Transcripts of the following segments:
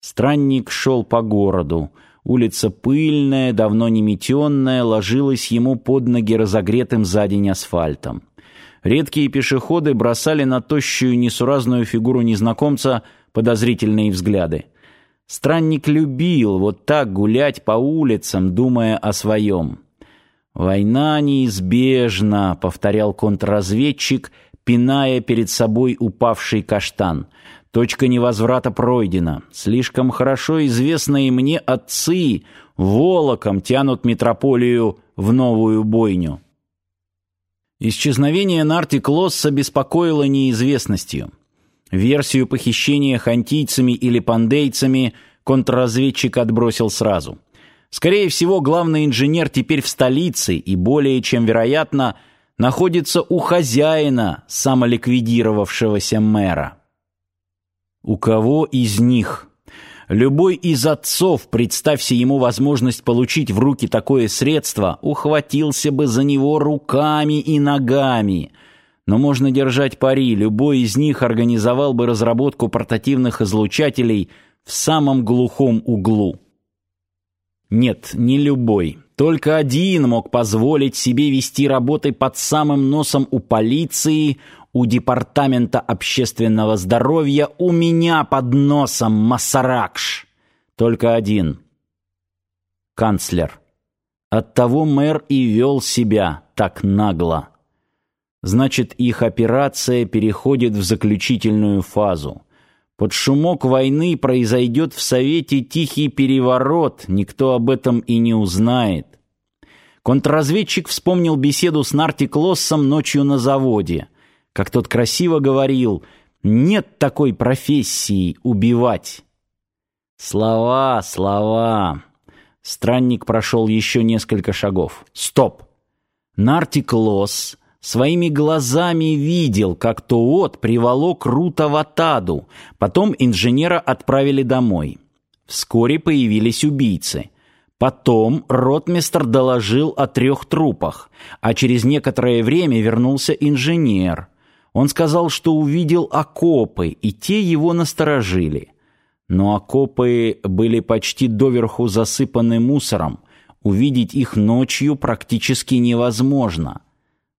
Странник шел по городу. Улица пыльная, давно не метенная, ложилась ему под ноги разогретым за день асфальтом. Редкие пешеходы бросали на тощую несуразную фигуру незнакомца подозрительные взгляды. Странник любил вот так гулять по улицам, думая о своем. «Война неизбежна», — повторял контрразведчик, пиная перед собой упавший каштан. «Точка невозврата пройдена. Слишком хорошо известные мне отцы волоком тянут метрополию в новую бойню». Исчезновение Нарти Клосса беспокоило неизвестностью. Версию похищения хантийцами или пандейцами контрразведчик отбросил сразу. Скорее всего, главный инженер теперь в столице и более чем вероятно находится у хозяина самоликвидировавшегося мэра. У кого из них? Любой из отцов, представься ему возможность получить в руки такое средство, ухватился бы за него руками и ногами. Но можно держать пари, любой из них организовал бы разработку портативных излучателей в самом глухом углу. Нет, не любой. Только один мог позволить себе вести работы под самым носом у полиции, у Департамента общественного здоровья, у меня под носом Масаракш. Только один. Канцлер. Оттого мэр и вел себя так нагло. Значит, их операция переходит в заключительную фазу. Под шумок войны произойдет в Совете тихий переворот, никто об этом и не узнает. Контрразведчик вспомнил беседу с Нарти Клоссом ночью на заводе. Как тот красиво говорил, нет такой профессии убивать. Слова, слова. Странник прошел еще несколько шагов. Стоп! Нарти Клосс Своими глазами видел, как Тоот приволок Рута в Атаду, потом инженера отправили домой. Вскоре появились убийцы. Потом ротмистр доложил о трех трупах, а через некоторое время вернулся инженер. Он сказал, что увидел окопы, и те его насторожили. Но окопы были почти доверху засыпаны мусором. Увидеть их ночью практически невозможно.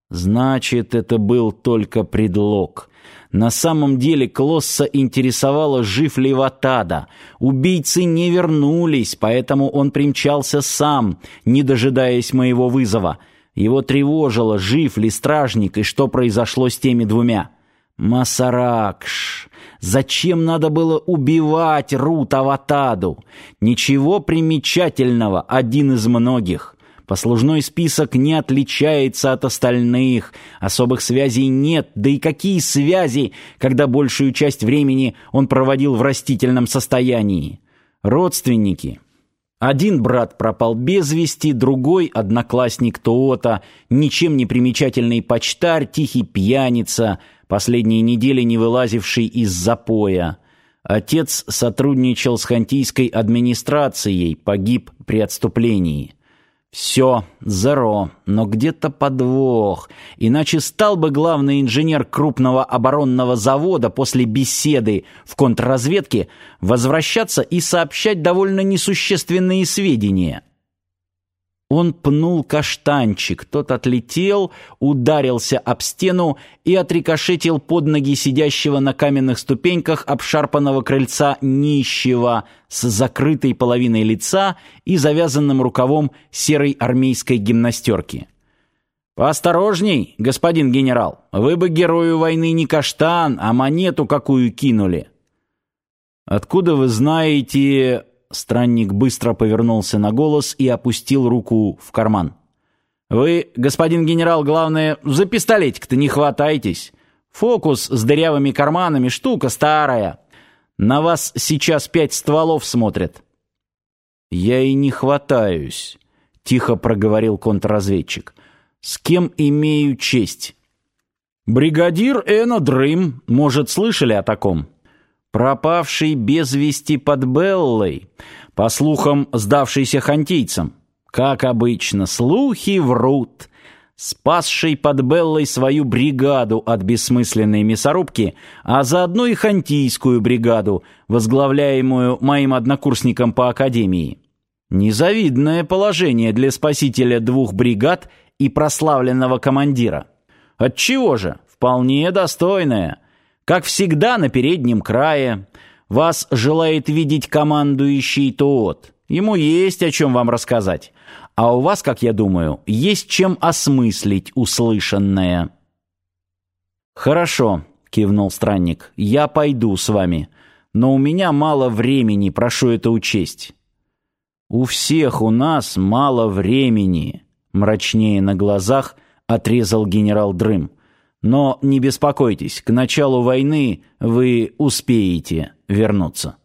Значит, это был только предлог. На самом деле Клосса интересовало, жив ли Ватада. Убийцы не вернулись, поэтому он примчался сам, не дожидаясь моего вызова. Его тревожило, жив ли стражник и что произошло с теми двумя. Масаракш. Зачем надо было убивать Рута Ватаду? Ничего примечательного, один из многих. Послужной список не отличается от остальных, особых связей нет, да и какие связи, когда большую часть времени он проводил в растительном состоянии. Родственники. Один брат пропал без вести, другой одноклассник Тоота, ничем не примечательный почтарь, тихий пьяница, последние недели не вылазивший из запоя. Отец сотрудничал с хантийской администрацией, погиб при отступлении. Все, зеро, но где-то подвох. Иначе стал бы главный инженер крупного оборонного завода после беседы в контрразведке возвращаться и сообщать довольно несущественные сведения. Он пнул каштанчик, тот отлетел, ударился об стену и отрикошетил под ноги сидящего на каменных ступеньках обшарпанного крыльца нищего с закрытой половиной лица и завязанным рукавом серой армейской гимнастерки. «Поосторожней, господин генерал, вы бы герою войны не каштан, а монету какую кинули». «Откуда вы знаете...» Странник быстро повернулся на голос и опустил руку в карман. «Вы, господин генерал, главное, за пистолетик-то не хватайтесь. Фокус с дырявыми карманами — штука старая. На вас сейчас пять стволов смотрят». «Я и не хватаюсь», — тихо проговорил контрразведчик. «С кем имею честь?» «Бригадир Эна Дрым. Может, слышали о таком?» Пропавший без вести под Беллой, по слухам, сдавшийся хантийцам. Как обычно, слухи врут. спасший под Беллой свою бригаду от бессмысленной мясорубки, а заодно и хантийскую бригаду, возглавляемую моим однокурсником по академии. Незавидное положение для спасителя двух бригад и прославленного командира. Отчего же? Вполне достойное. Как всегда на переднем крае. Вас желает видеть командующий ТООТ. Ему есть о чем вам рассказать. А у вас, как я думаю, есть чем осмыслить услышанное. Хорошо, кивнул странник. Я пойду с вами, но у меня мало времени, прошу это учесть. У всех у нас мало времени, мрачнее на глазах отрезал генерал Дрым. Но не беспокойтесь, к началу войны вы успеете вернуться.